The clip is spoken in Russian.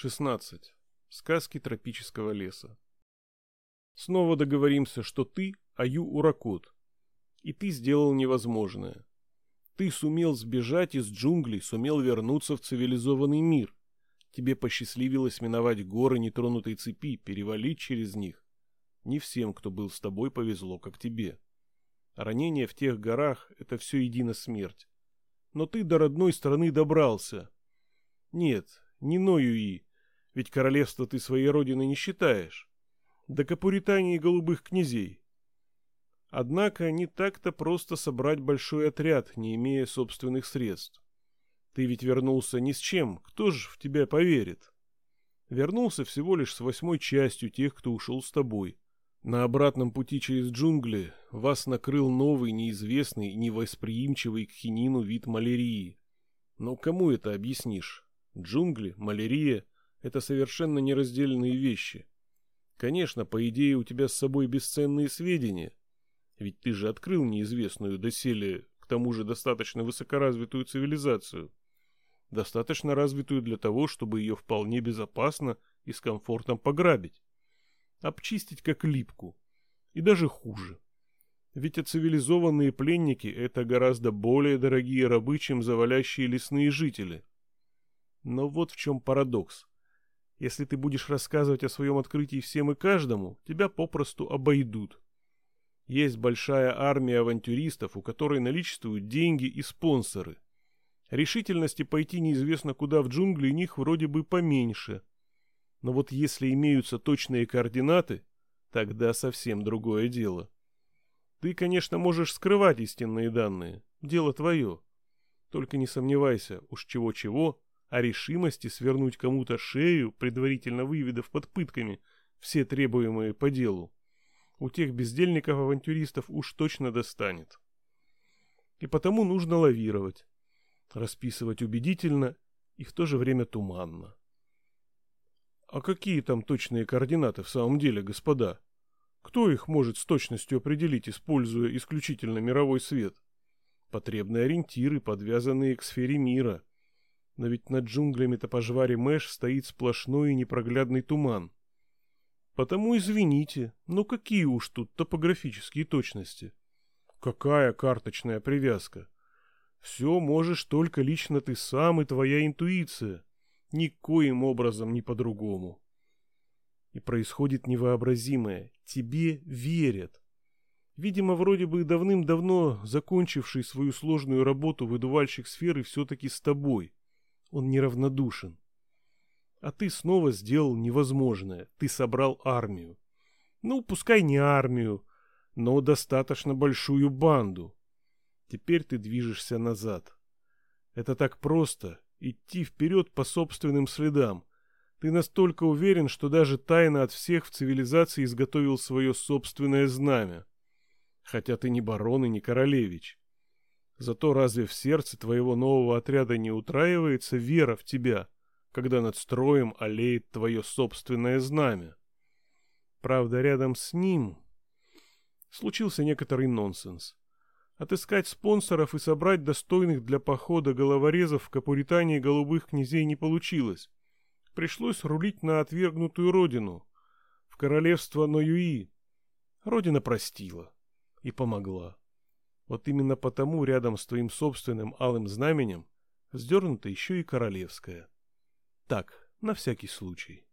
16. Сказки тропического леса. Снова договоримся, что ты Аю Уракот. И ты сделал невозможное. Ты сумел сбежать из джунглей, сумел вернуться в цивилизованный мир. Тебе посчастливилось миновать горы нетронутой цепи, перевалить через них. Не всем, кто был с тобой, повезло, как тебе. Ранение в тех горах — это все едино смерть. Но ты до родной страны добрался. Нет, не Ноюи, ведь королевство ты своей родины не считаешь. Да Капуритании голубых князей. Однако не так-то просто собрать большой отряд, не имея собственных средств. Ты ведь вернулся ни с чем, кто же в тебя поверит? Вернулся всего лишь с восьмой частью тех, кто ушел с тобой. На обратном пути через джунгли вас накрыл новый, неизвестный невосприимчивый к хинину вид малярии. Но кому это объяснишь? Джунгли, малярия — это совершенно нераздельные вещи. Конечно, по идее, у тебя с собой бесценные сведения. Ведь ты же открыл неизвестную доселе, к тому же достаточно высокоразвитую цивилизацию. Достаточно развитую для того, чтобы ее вполне безопасно и с комфортом пограбить. Обчистить как липку. И даже хуже. Ведь оцивилизованные пленники – это гораздо более дорогие рабы, чем завалящие лесные жители – но вот в чем парадокс. Если ты будешь рассказывать о своем открытии всем и каждому, тебя попросту обойдут. Есть большая армия авантюристов, у которой наличествуют деньги и спонсоры. Решительности пойти неизвестно куда в джунгли у них вроде бы поменьше. Но вот если имеются точные координаты, тогда совсем другое дело. Ты, конечно, можешь скрывать истинные данные. Дело твое. Только не сомневайся, уж чего-чего, а решимости свернуть кому-то шею, предварительно выведав под пытками все требуемые по делу, у тех бездельников-авантюристов уж точно достанет. И потому нужно лавировать, расписывать убедительно и в то же время туманно. А какие там точные координаты в самом деле, господа? Кто их может с точностью определить, используя исключительно мировой свет? Потребные ориентиры, подвязанные к сфере мира – но ведь над джунглями-то пожваре Мэш стоит сплошной и непроглядный туман. Потому извините, но какие уж тут топографические точности? Какая карточная привязка? Все можешь только лично ты сам и твоя интуиция. Никоим образом не по-другому. И происходит невообразимое. Тебе верят. Видимо, вроде бы давным-давно закончивший свою сложную работу выдувальщик сферы все-таки с тобой. Он неравнодушен. А ты снова сделал невозможное. Ты собрал армию. Ну, пускай не армию, но достаточно большую банду. Теперь ты движешься назад. Это так просто — идти вперед по собственным следам. Ты настолько уверен, что даже тайно от всех в цивилизации изготовил свое собственное знамя. Хотя ты не барон и не королевич. Зато разве в сердце твоего нового отряда не утраивается вера в тебя, когда над строем олеет твое собственное знамя? Правда, рядом с ним случился некоторый нонсенс. Отыскать спонсоров и собрать достойных для похода головорезов в Капуритании голубых князей не получилось. Пришлось рулить на отвергнутую родину, в королевство Ноюи. Родина простила и помогла. Вот именно потому рядом с твоим собственным алым знаменем вздернута еще и королевская. Так, на всякий случай.